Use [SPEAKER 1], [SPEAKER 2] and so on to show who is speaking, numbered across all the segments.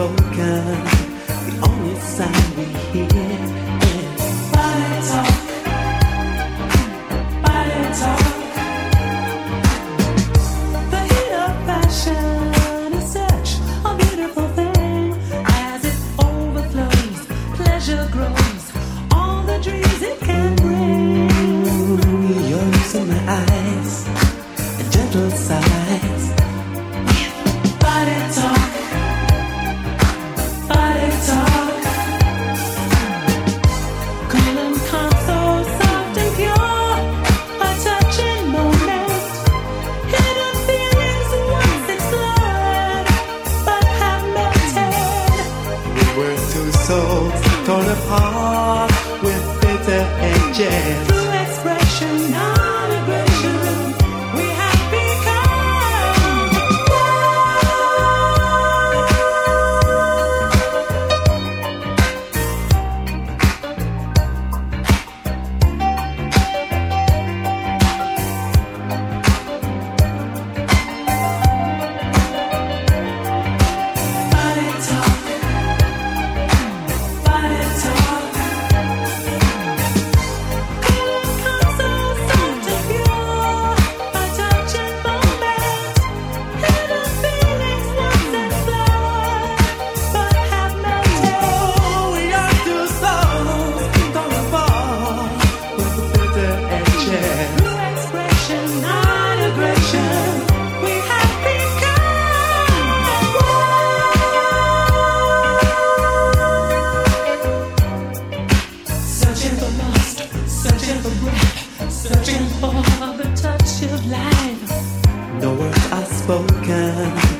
[SPEAKER 1] spoken, the only sound we hear.
[SPEAKER 2] searching for the touch of life.
[SPEAKER 1] No words are spoken.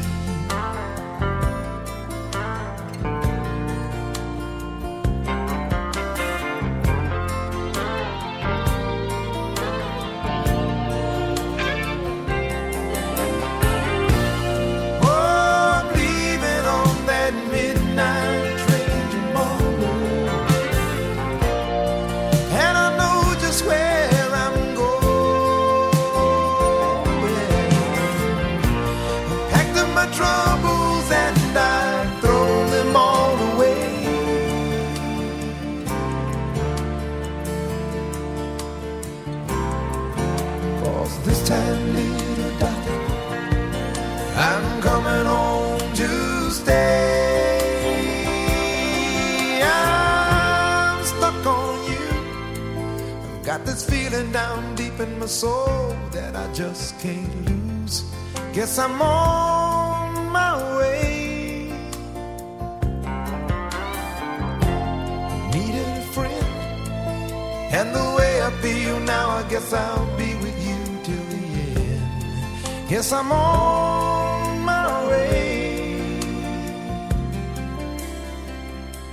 [SPEAKER 3] Guess I'm on my way.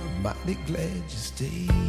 [SPEAKER 3] I'm mighty glad you stayed.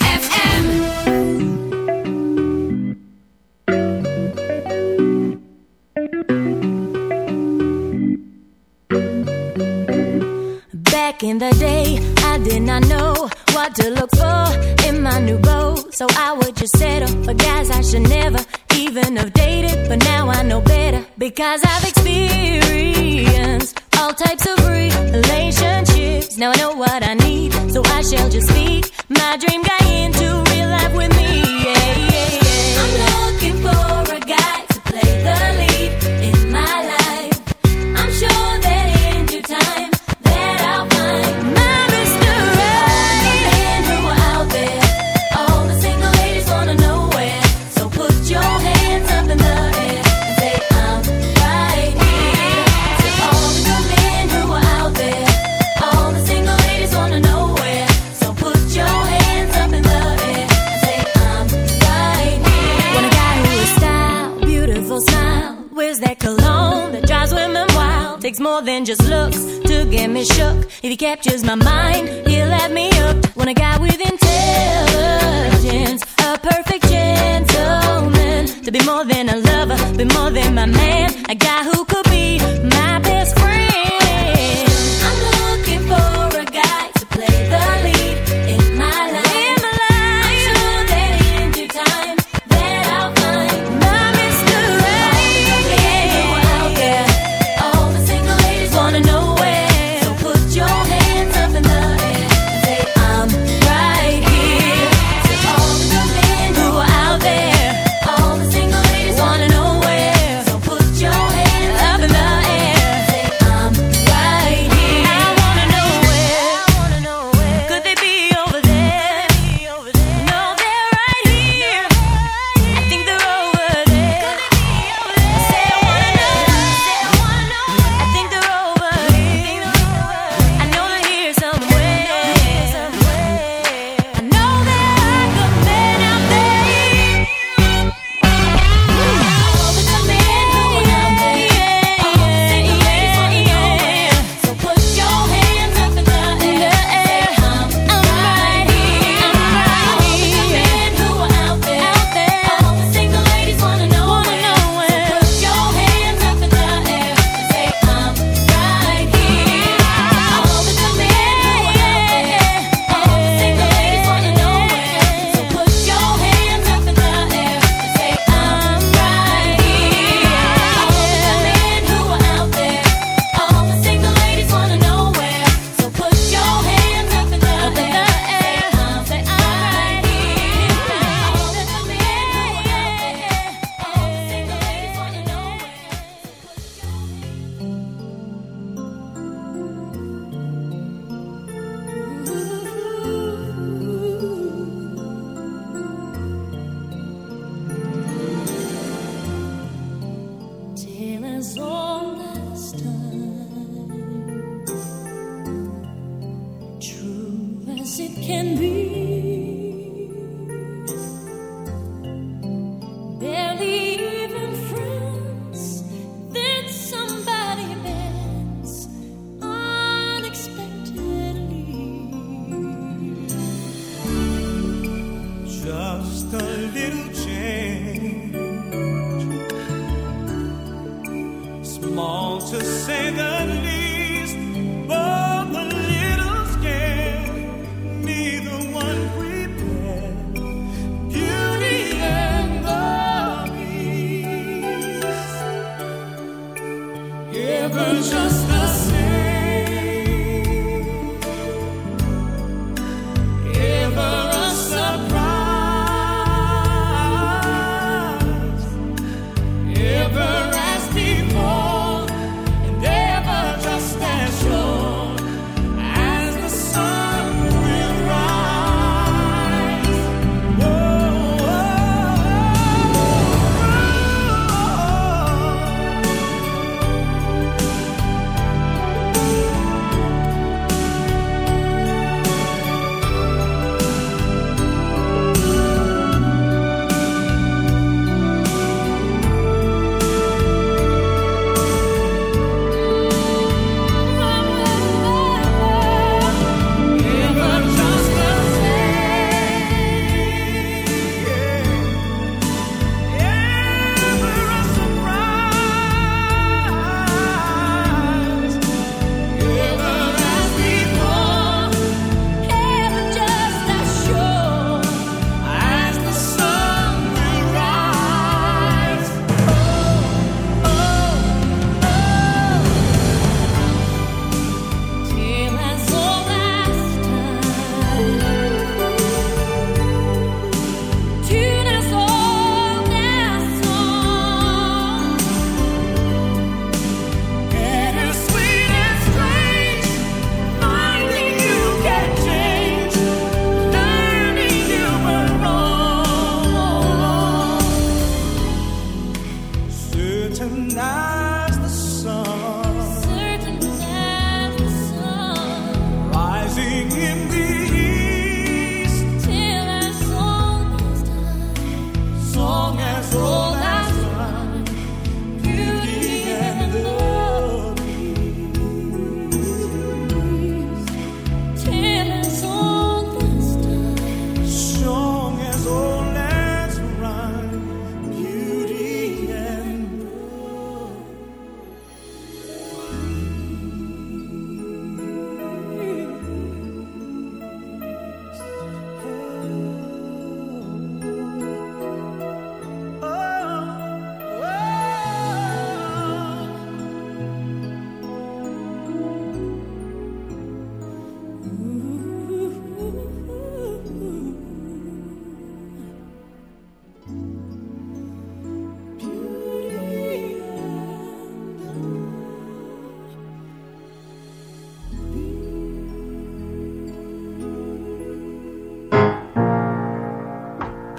[SPEAKER 4] I got who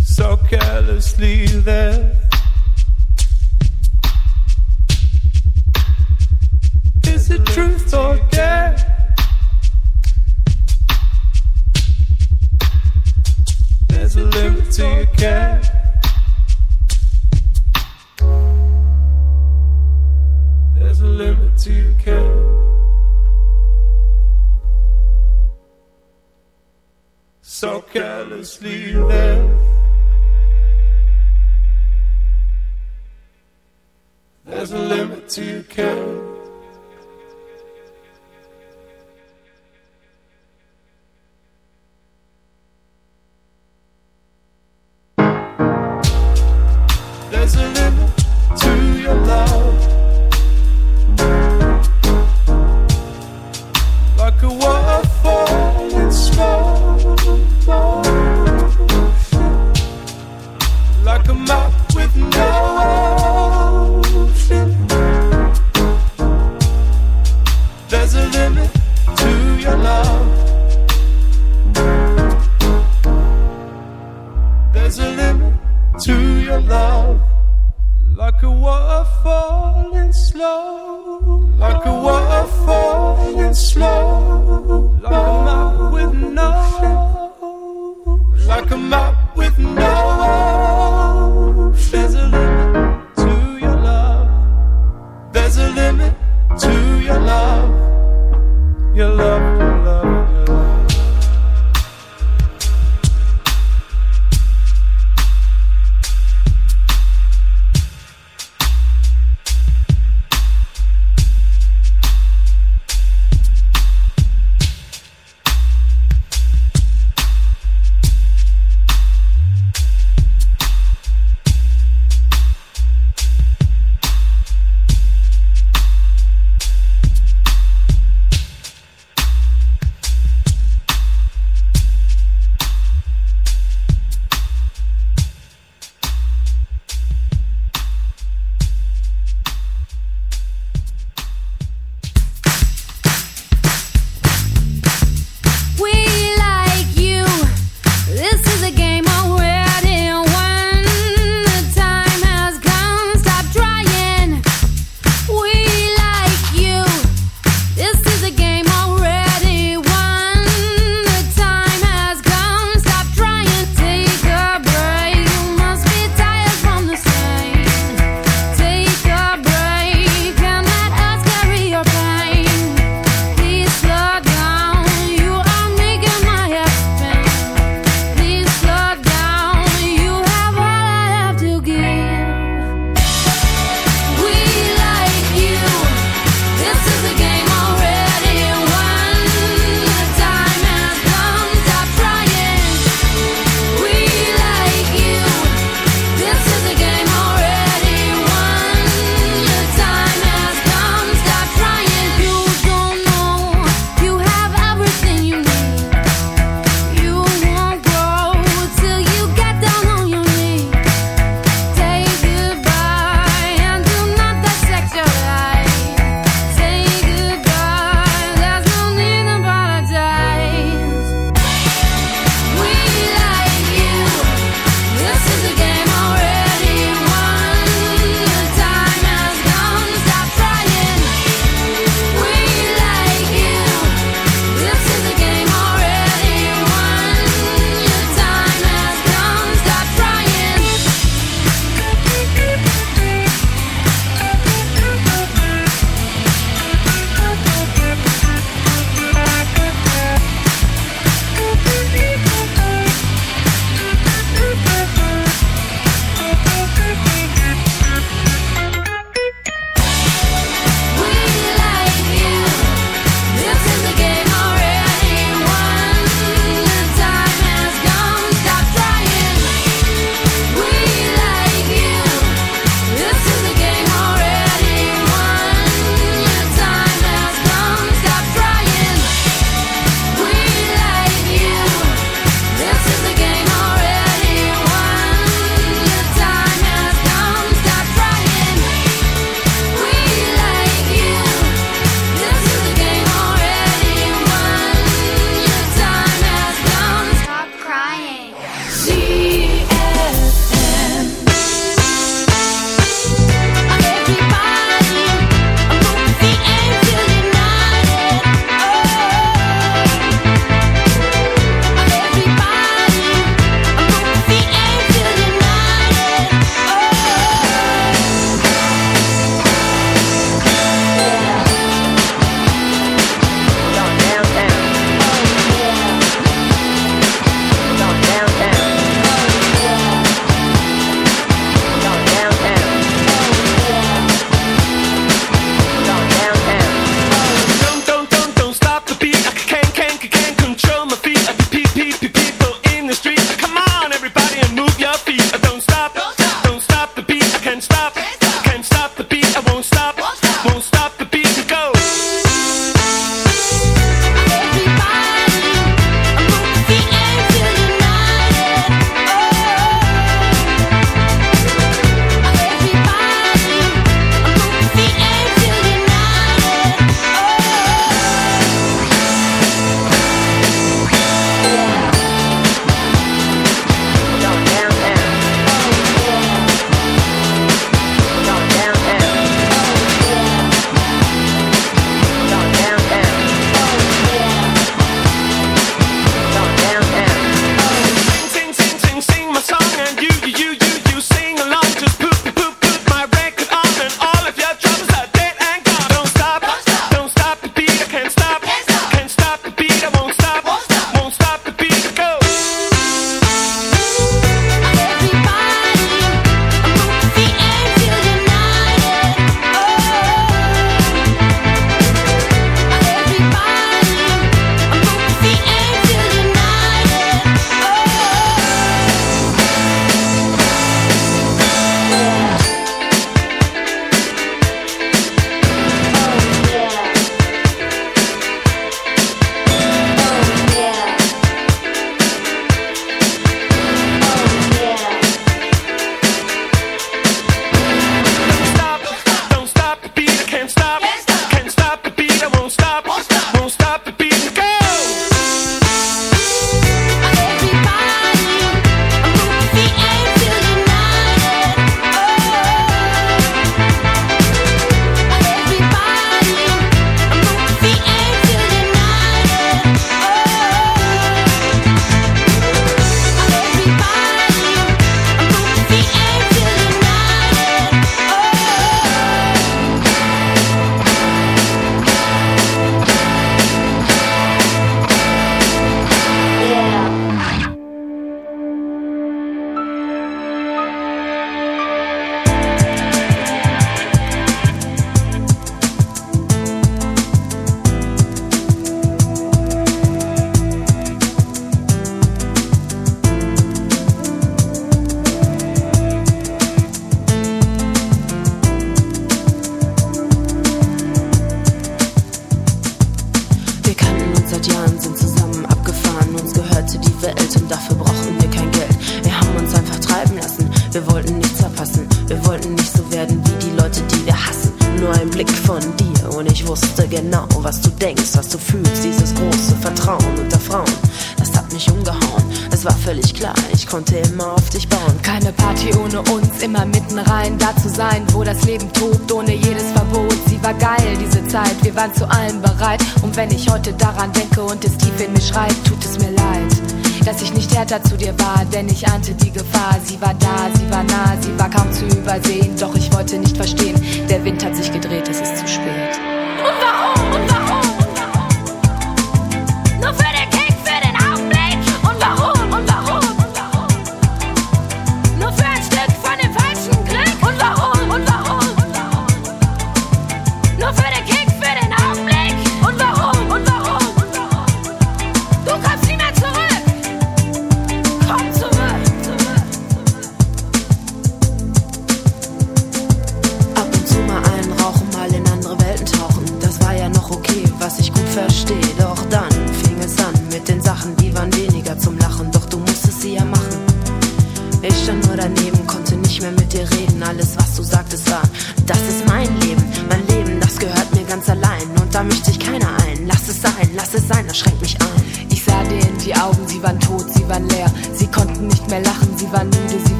[SPEAKER 5] So carelessly there. Is it truth or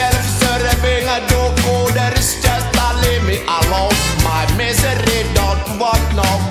[SPEAKER 6] Self-serving a
[SPEAKER 2] doko, there is
[SPEAKER 7] just a leave me alone. my misery, don't want no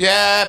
[SPEAKER 7] Yeah.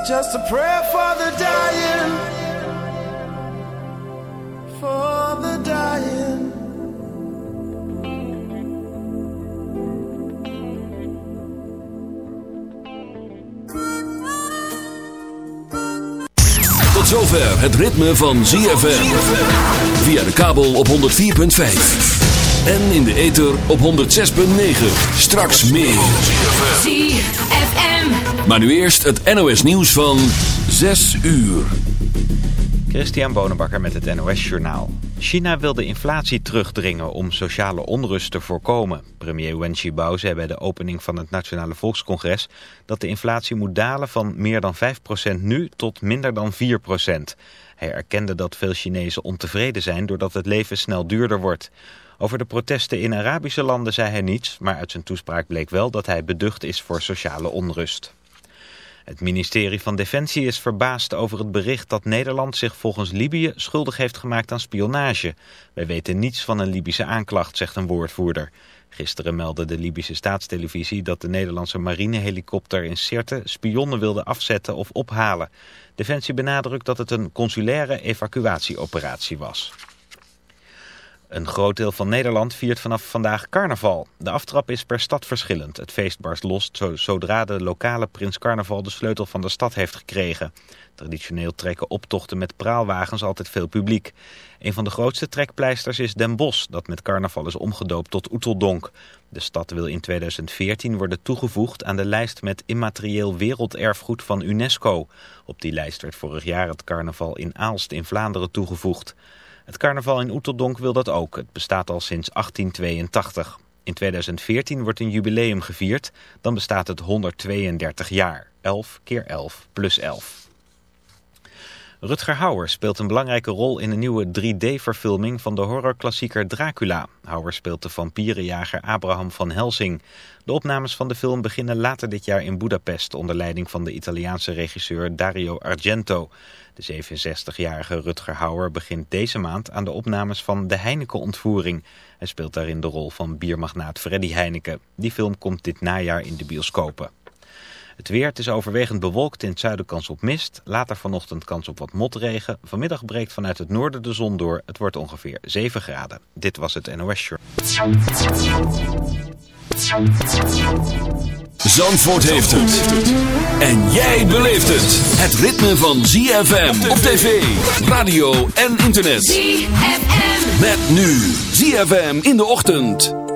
[SPEAKER 7] It's just a prayer for the dying. For the dying.
[SPEAKER 6] Tot zover het ritme van ZFM. Via de kabel op 104.5. En in de ether op 106.9. Straks meer.
[SPEAKER 4] ZFM.
[SPEAKER 6] Maar nu eerst het NOS nieuws van 6 uur.
[SPEAKER 8] Christian Bonenbakker met het NOS Journaal. China wil de inflatie terugdringen om sociale onrust te voorkomen. Premier Wen Jiabao zei bij de opening van het Nationale Volkscongres... dat de inflatie moet dalen van meer dan 5% nu tot minder dan 4%. Hij erkende dat veel Chinezen ontevreden zijn doordat het leven snel duurder wordt. Over de protesten in Arabische landen zei hij niets... maar uit zijn toespraak bleek wel dat hij beducht is voor sociale onrust. Het ministerie van Defensie is verbaasd over het bericht dat Nederland zich volgens Libië schuldig heeft gemaakt aan spionage. Wij weten niets van een Libische aanklacht, zegt een woordvoerder. Gisteren meldde de Libische staatstelevisie dat de Nederlandse marinehelikopter in Sirte spionnen wilde afzetten of ophalen. Defensie benadrukt dat het een consulaire evacuatieoperatie was. Een groot deel van Nederland viert vanaf vandaag carnaval. De aftrap is per stad verschillend. Het feest barst los zo- zodra de lokale prins carnaval de sleutel van de stad heeft gekregen. Traditioneel trekken optochten met praalwagens altijd veel publiek. Een van de grootste trekpleisters is Den Bosch, dat met carnaval is omgedoopt tot Oeteldonk. De stad wil in 2014 worden toegevoegd aan de lijst met immaterieel werelderfgoed van UNESCO. Op die lijst werd vorig jaar het carnaval in Aalst in Vlaanderen toegevoegd. Het carnaval in Oeteldonk wil dat ook. Het bestaat al sinds 1882. In 2014 wordt een jubileum gevierd. Dan bestaat het 132 jaar. 11 keer 11 plus 11. Rutger Hauer speelt een belangrijke rol in een nieuwe 3D-verfilming van de horrorklassieker Dracula. Hauer speelt de vampierenjager Abraham van Helsing. De opnames van de film beginnen later dit jaar in Budapest onder leiding van de Italiaanse regisseur Dario Argento. De 67-jarige Rutger Hauer begint deze maand aan de opnames van De Heineken-ontvoering. Hij speelt daarin de rol van biermagnaat Freddy Heineken. Die film komt dit najaar in de bioscopen. Het weer, het is overwegend bewolkt, in het zuiden kans op mist. Later vanochtend kans op wat motregen. Vanmiddag breekt vanuit het noorden de zon door. Het wordt ongeveer 7 graden. Dit was het NOS Show.
[SPEAKER 9] Zandvoort heeft het. En jij beleeft het. Het ritme van ZFM op tv, radio en internet.
[SPEAKER 6] ZFM.
[SPEAKER 9] Met nu ZFM in de ochtend.